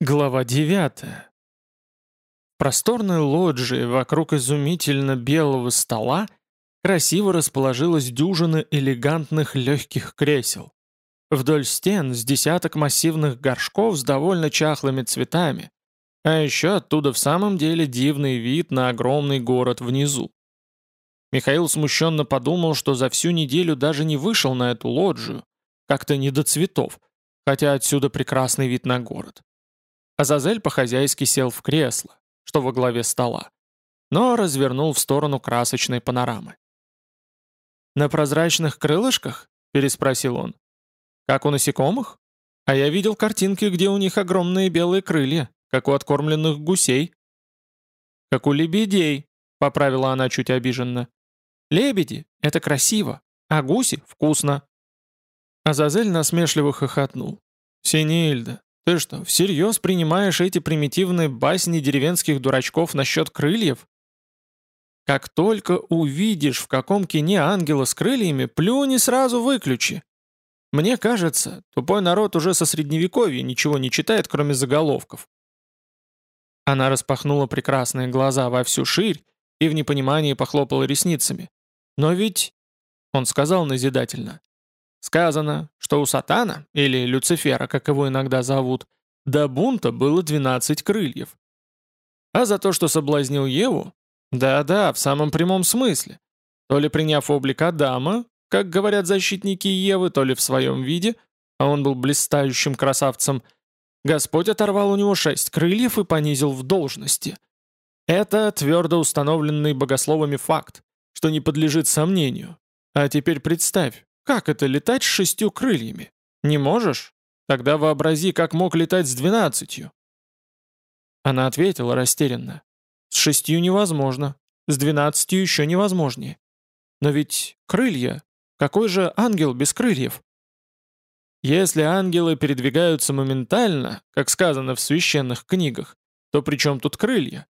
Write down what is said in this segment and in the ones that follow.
Глава 9. В просторной лоджии вокруг изумительно белого стола красиво расположилась дюжина элегантных легких кресел. Вдоль стен с десяток массивных горшков с довольно чахлыми цветами, а еще оттуда в самом деле дивный вид на огромный город внизу. Михаил смущенно подумал, что за всю неделю даже не вышел на эту лоджию, как-то не до цветов, хотя отсюда прекрасный вид на город. Азазель по-хозяйски сел в кресло, что во главе стола, но развернул в сторону красочной панорамы. «На прозрачных крылышках?» — переспросил он. «Как у насекомых? А я видел картинки, где у них огромные белые крылья, как у откормленных гусей». «Как у лебедей», — поправила она чуть обиженно. «Лебеди — это красиво, а гуси — вкусно». Азазель насмешливо хохотнул. «Синильда, ты что, всерьез принимаешь эти примитивные басни деревенских дурачков насчет крыльев? Как только увидишь, в каком кине ангела с крыльями, плюни сразу выключи. Мне кажется, тупой народ уже со средневековья ничего не читает, кроме заголовков. Она распахнула прекрасные глаза во всю ширь и в непонимании похлопала ресницами. «Но ведь...» — он сказал назидательно. Сказано, что у Сатана, или Люцифера, как его иногда зовут, до бунта было 12 крыльев. А за то, что соблазнил Еву, да-да, в самом прямом смысле, то ли приняв облик Адама, как говорят защитники Евы, то ли в своем виде, а он был блистающим красавцем, Господь оторвал у него шесть крыльев и понизил в должности. Это твердо установленный богословами факт, что не подлежит сомнению. А теперь представь, как это летать с шестью крыльями? Не можешь? Тогда вообрази, как мог летать с двенадцатью. Она ответила растерянно. С шестью невозможно, с двенадцатью еще невозможнее. Но ведь крылья. Какой же ангел без крыльев? Если ангелы передвигаются моментально, как сказано в священных книгах, то при чем тут крылья?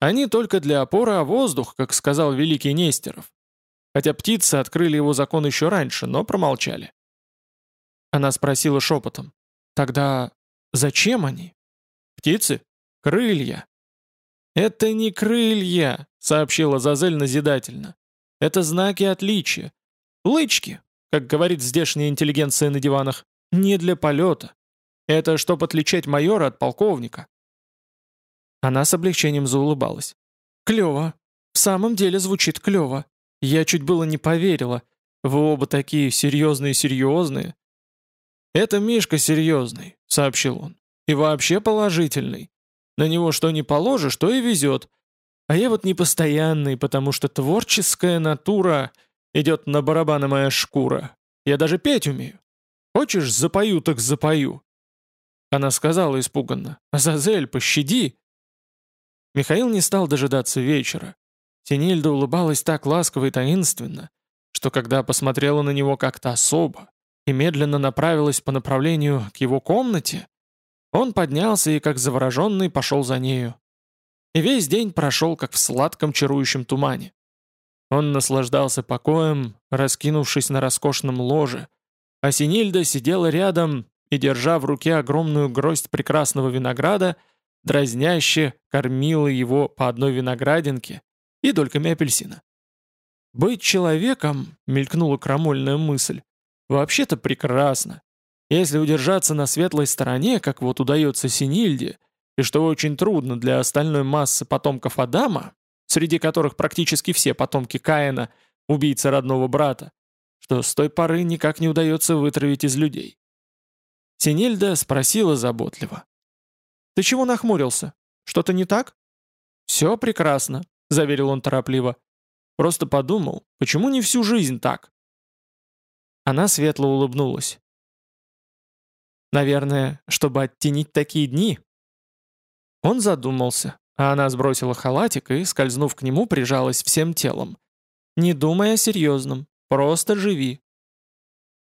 Они только для опоры о воздух, как сказал великий Нестеров хотя птицы открыли его закон еще раньше, но промолчали. Она спросила шепотом, «Тогда зачем они?» «Птицы? Крылья». «Это не крылья», — сообщила Зазель назидательно. «Это знаки отличия. Лычки, как говорит здешняя интеллигенция на диванах, не для полета. Это чтобы отличать майора от полковника». Она с облегчением заулыбалась. «Клево. В самом деле звучит клево. Я чуть было не поверила. Вы оба такие серьезные-серьезные. «Это Мишка серьезный», — сообщил он. «И вообще положительный. На него что не положишь, то и везет. А я вот непостоянный, потому что творческая натура идет на барабаны моя шкура. Я даже петь умею. Хочешь, запою, так запою». Она сказала испуганно. «Азазель, пощади!» Михаил не стал дожидаться вечера. Тенильда улыбалась так ласково и таинственно, что когда посмотрела на него как-то особо и медленно направилась по направлению к его комнате, он поднялся и, как завороженный, пошел за нею. И весь день прошел, как в сладком чарующем тумане. Он наслаждался покоем, раскинувшись на роскошном ложе, а Синильда сидела рядом и, держа в руке огромную гроздь прекрасного винограда, дразняще кормила его по одной виноградинке, и дольками апельсина. «Быть человеком», — мелькнула крамольная мысль, — «вообще-то прекрасно. Если удержаться на светлой стороне, как вот удается Синильде, и что очень трудно для остальной массы потомков Адама, среди которых практически все потомки Каина, убийца родного брата, что с той поры никак не удается вытравить из людей. Синильда спросила заботливо. «Ты чего нахмурился? Что-то не так?» «Все прекрасно», — заверил он торопливо. «Просто подумал, почему не всю жизнь так?» Она светло улыбнулась. «Наверное, чтобы оттенить такие дни?» Он задумался, а она сбросила халатик и, скользнув к нему, прижалась всем телом. «Не думай о серьезном, просто живи».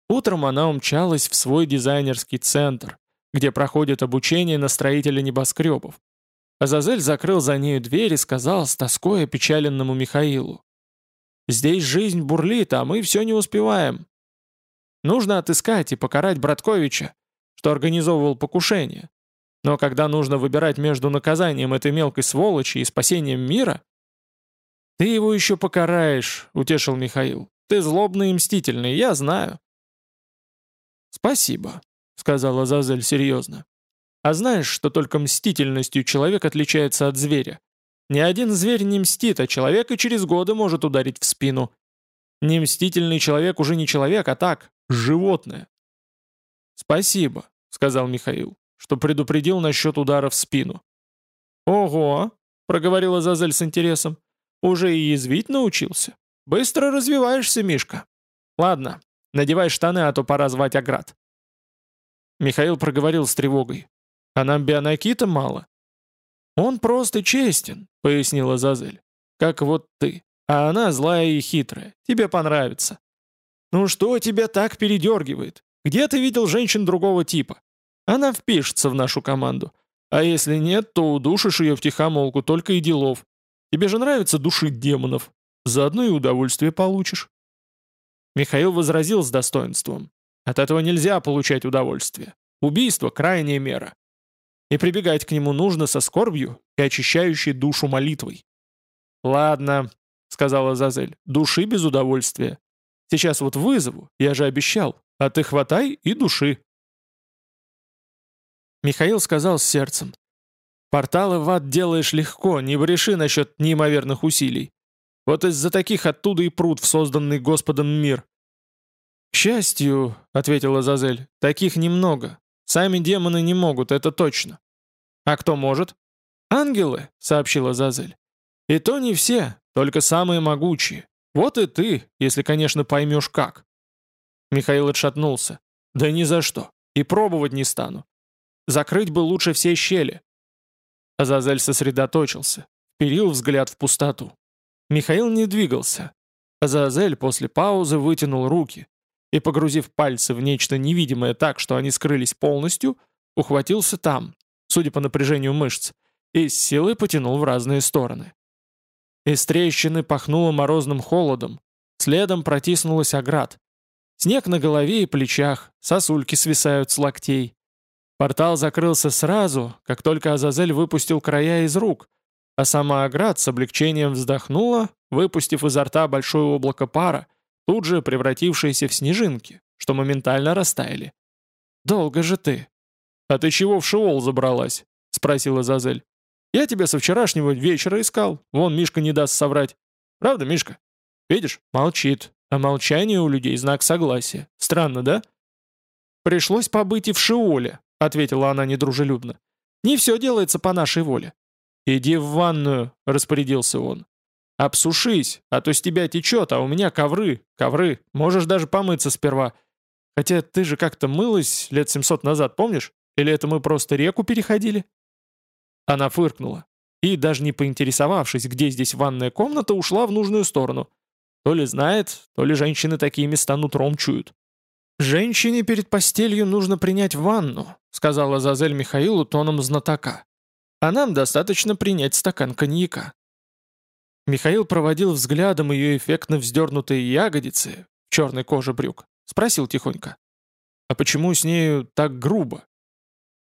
Утром она умчалась в свой дизайнерский центр, где проходит обучение на строителя небоскребов, Азазель закрыл за нею дверь и сказал с тоской опечаленному Михаилу. «Здесь жизнь бурлит, а мы все не успеваем. Нужно отыскать и покарать Братковича, что организовывал покушение. Но когда нужно выбирать между наказанием этой мелкой сволочи и спасением мира... «Ты его еще покараешь», — утешил Михаил. «Ты злобный и мстительный, я знаю». «Спасибо», — сказала Зазель серьезно. «А знаешь, что только мстительностью человек отличается от зверя? Ни один зверь не мстит, а человек и через годы может ударить в спину. Немстительный человек уже не человек, а так, животное». «Спасибо», — сказал Михаил, что предупредил насчет удара в спину. «Ого!» — проговорила Зазель с интересом. «Уже и язвить научился? Быстро развиваешься, Мишка. Ладно, надевай штаны, а то пора звать Аград». Михаил проговорил с тревогой. «А нам Бионакита мало?» «Он просто честен», — пояснила Зазель. «Как вот ты. А она злая и хитрая. Тебе понравится». «Ну что тебя так передергивает? Где ты видел женщин другого типа? Она впишется в нашу команду. А если нет, то удушишь ее втихомолку только и делов. Тебе же нравится душить демонов. Заодно и удовольствие получишь». Михаил возразил с достоинством. «От этого нельзя получать удовольствие. Убийство — крайняя мера и прибегать к нему нужно со скорбью и очищающей душу молитвой. «Ладно», — сказала Зазель, — «души без удовольствия. Сейчас вот вызову, я же обещал, а ты хватай и души». Михаил сказал с сердцем, «Порталы в ад делаешь легко, не бреши насчет неимоверных усилий. Вот из-за таких оттуда и пруд в созданный Господом мир». «К счастью», — ответила Зазель, — «таких немного. Сами демоны не могут, это точно. А кто может? Ангелы, сообщила Зазель. И то не все, только самые могучие. Вот и ты, если, конечно, поймешь как. Михаил отшатнулся. Да ни за что. И пробовать не стану. Закрыть бы лучше все щели. Азазель сосредоточился, вперил взгляд в пустоту. Михаил не двигался. Азазель после паузы вытянул руки, и, погрузив пальцы в нечто невидимое так, что они скрылись полностью, ухватился там, судя по напряжению мышц, и с силой потянул в разные стороны. Из трещины пахнуло морозным холодом, следом протиснулась оград. Снег на голове и плечах, сосульки свисают с локтей. Портал закрылся сразу, как только Азазель выпустил края из рук, а сама оград с облегчением вздохнула, выпустив изо рта большое облако пара, тут же превратившиеся в снежинки, что моментально растаяли. «Долго же ты!» «А ты чего в Шиол забралась?» — спросила Зазель. «Я тебя со вчерашнего вечера искал, вон Мишка не даст соврать. Правда, Мишка? Видишь, молчит, а молчание у людей знак согласия. Странно, да?» «Пришлось побыть и в Шиоле», — ответила она недружелюбно. «Не все делается по нашей воле». «Иди в ванную», — распорядился он. Обсушись, а то с тебя течет, а у меня ковры, ковры. Можешь даже помыться сперва. Хотя ты же как-то мылась лет 700 назад, помнишь? Или это мы просто реку переходили?» Она фыркнула и, даже не поинтересовавшись, где здесь ванная комната, ушла в нужную сторону. То ли знает, то ли женщины такие места нутром чуют. «Женщине перед постелью нужно принять ванну», сказала Зазель Михаилу тоном знатока. «А нам достаточно принять стакан коньяка». Михаил проводил взглядом ее эффектно вздернутые ягодицы в черной коже брюк. Спросил тихонько. «А почему с нею так грубо?»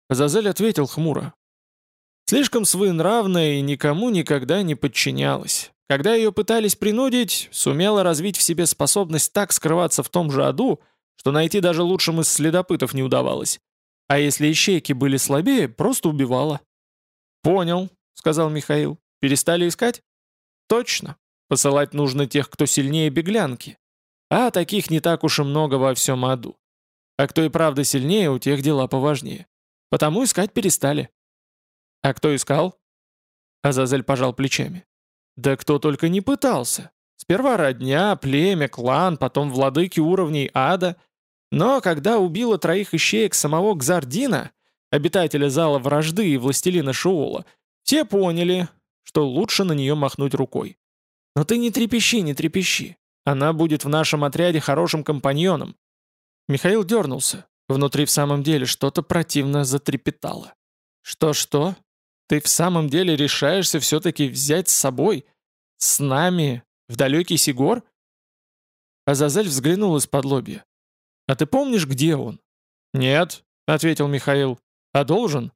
Азазель ответил хмуро. Слишком своенравная и никому никогда не подчинялась. Когда ее пытались принудить, сумела развить в себе способность так скрываться в том же аду, что найти даже лучшим из следопытов не удавалось. А если ищейки были слабее, просто убивала. «Понял», — сказал Михаил. «Перестали искать?» Точно. Посылать нужно тех, кто сильнее беглянки. А таких не так уж и много во всем аду. А кто и правда сильнее, у тех дела поважнее. Потому искать перестали. А кто искал? Азазель пожал плечами. Да кто только не пытался. Сперва родня, племя, клан, потом владыки уровней ада. Но когда убила троих ищеек самого Гзардина, обитателя зала вражды и властелина Шуула, все поняли, что лучше на нее махнуть рукой. Но ты не трепещи, не трепещи. Она будет в нашем отряде хорошим компаньоном. Михаил дернулся. Внутри в самом деле что-то противно затрепетало. Что-что? Ты в самом деле решаешься все-таки взять с собой? С нами? В далекий Сигор? Азазель взглянул из-под лобья. «А ты помнишь, где он?» «Нет», — ответил Михаил. «А должен?»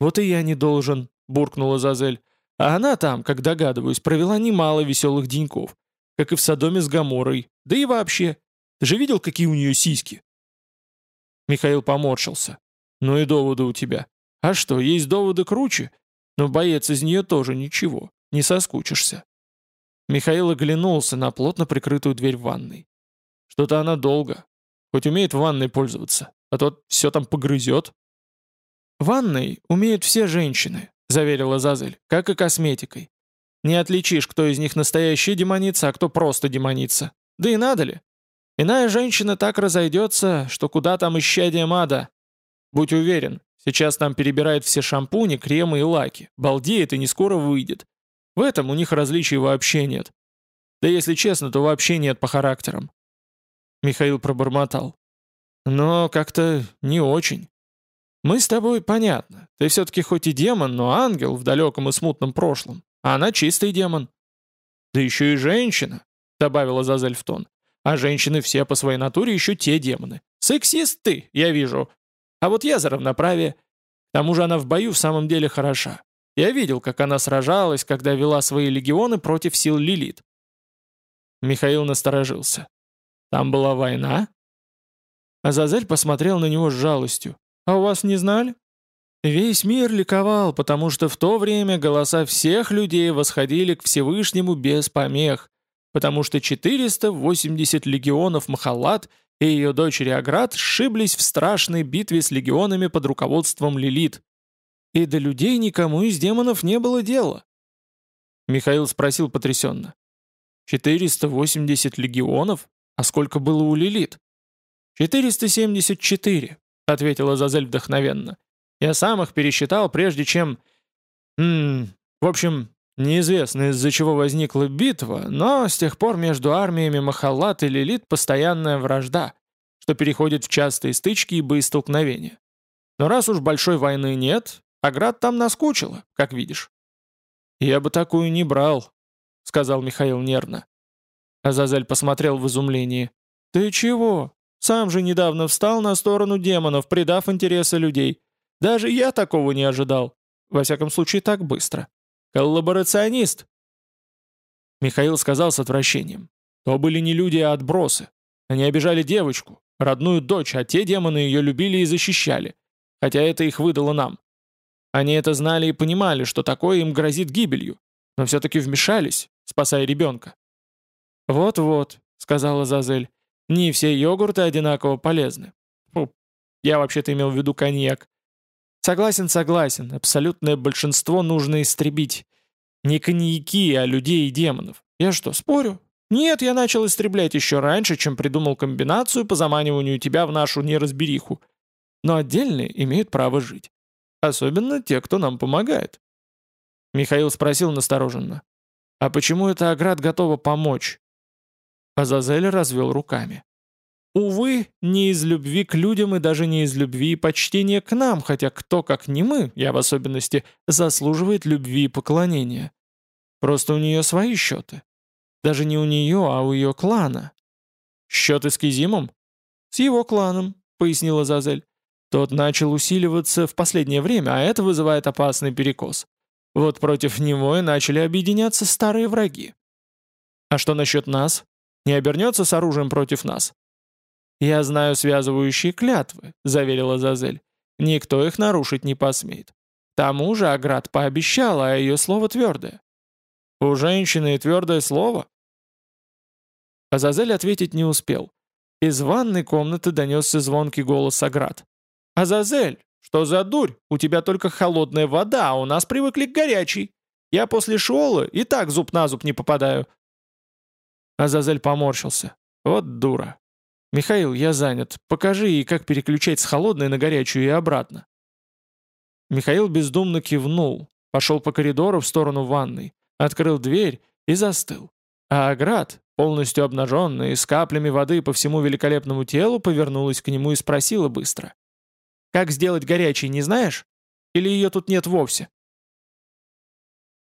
«Вот и я не должен», — буркнула Зазель. «А она там, как догадываюсь, провела немало веселых деньков, как и в Содоме с Гаморой, да и вообще. Ты же видел, какие у нее сиськи?» Михаил поморщился. «Ну и доводы у тебя. А что, есть доводы круче? Но боец из нее тоже ничего, не соскучишься». Михаил оглянулся на плотно прикрытую дверь в ванной. Что-то она долго. Хоть умеет ванной пользоваться, а тот все там погрызет. «Ванной умеют все женщины», — заверила Зазель, — «как и косметикой. Не отличишь, кто из них настоящая демоница, а кто просто демоница. Да и надо ли? Иная женщина так разойдется, что куда там исчадие мада. Будь уверен, сейчас там перебирает все шампуни, кремы и лаки, балдеет и не скоро выйдет. В этом у них различий вообще нет. Да если честно, то вообще нет по характерам. Михаил пробормотал. Но как-то не очень. Мы с тобой, понятно. Ты все-таки хоть и демон, но ангел в далеком и смутном прошлом. А она чистый демон. Да еще и женщина, добавила Зазель в тон. А женщины все по своей натуре еще те демоны. Сексист ты, я вижу. А вот я за равноправие. К тому же она в бою в самом деле хороша. Я видел, как она сражалась, когда вела свои легионы против сил Лилит. Михаил насторожился. Там была война? Азазель посмотрел на него с жалостью. «А у вас не знали?» Весь мир ликовал, потому что в то время голоса всех людей восходили к Всевышнему без помех, потому что 480 легионов Махалат и ее дочери Аград сшиблись в страшной битве с легионами под руководством Лилит. И до людей никому из демонов не было дела. Михаил спросил потрясенно. «480 легионов? А сколько было у Лилит?» «474», — ответила Зазель вдохновенно. «Я сам их пересчитал, прежде чем... М в общем, неизвестно, из-за чего возникла битва, но с тех пор между армиями Махалат и Лилит постоянная вражда, что переходит в частые стычки и боестолкновения. Но раз уж большой войны нет, Аград там наскучила, как видишь». «Я бы такую не брал», — сказал Михаил нервно. Азазель посмотрел в изумлении. «Ты чего? Сам же недавно встал на сторону демонов, предав интересы людей. Даже я такого не ожидал. Во всяком случае, так быстро. Коллаборационист!» Михаил сказал с отвращением. «То были не люди, а отбросы. Они обижали девочку, родную дочь, а те демоны ее любили и защищали. Хотя это их выдало нам. Они это знали и понимали, что такое им грозит гибелью, но все-таки вмешались, спасая ребенка. «Вот-вот», — сказала Зазель, — «не все йогурты одинаково полезны». Фу, я вообще-то имел в виду коньяк. Согласен, согласен, абсолютное большинство нужно истребить. Не коньяки, а людей и демонов. Я что, спорю? Нет, я начал истреблять еще раньше, чем придумал комбинацию по заманиванию тебя в нашу неразбериху. Но отдельные имеют право жить. Особенно те, кто нам помогает. Михаил спросил настороженно. «А почему эта Аград готова помочь?» Азазель развел руками. «Увы, не из любви к людям и даже не из любви и почтения к нам, хотя кто, как не мы, я в особенности, заслуживает любви и поклонения. Просто у нее свои счеты. Даже не у нее, а у ее клана». «Счеты с Кизимом?» «С его кланом», — пояснила Зазель. Тот начал усиливаться в последнее время, а это вызывает опасный перекос. Вот против него и начали объединяться старые враги. А что насчет нас? Не обернется с оружием против нас? «Я знаю связывающие клятвы», — заверила Зазель. «Никто их нарушить не посмеет. К тому же Аград пообещала, а ее слово твердое». «У женщины твердое слово?» Азазель ответить не успел. Из ванной комнаты донесся звонкий голос Аград. «Азазель, что за дурь? У тебя только холодная вода, а у нас привыкли к горячей. Я после школы и так зуб на зуб не попадаю». Азазель поморщился. «Вот дура. Михаил, я занят. Покажи ей, как переключать с холодной на горячую и обратно». Михаил бездумно кивнул, пошел по коридору в сторону ванной, открыл дверь и застыл. А Аград, полностью обнаженная и с каплями воды по всему великолепному телу, повернулась к нему и спросила быстро. Как сделать горячий, не знаешь? Или ее тут нет вовсе?»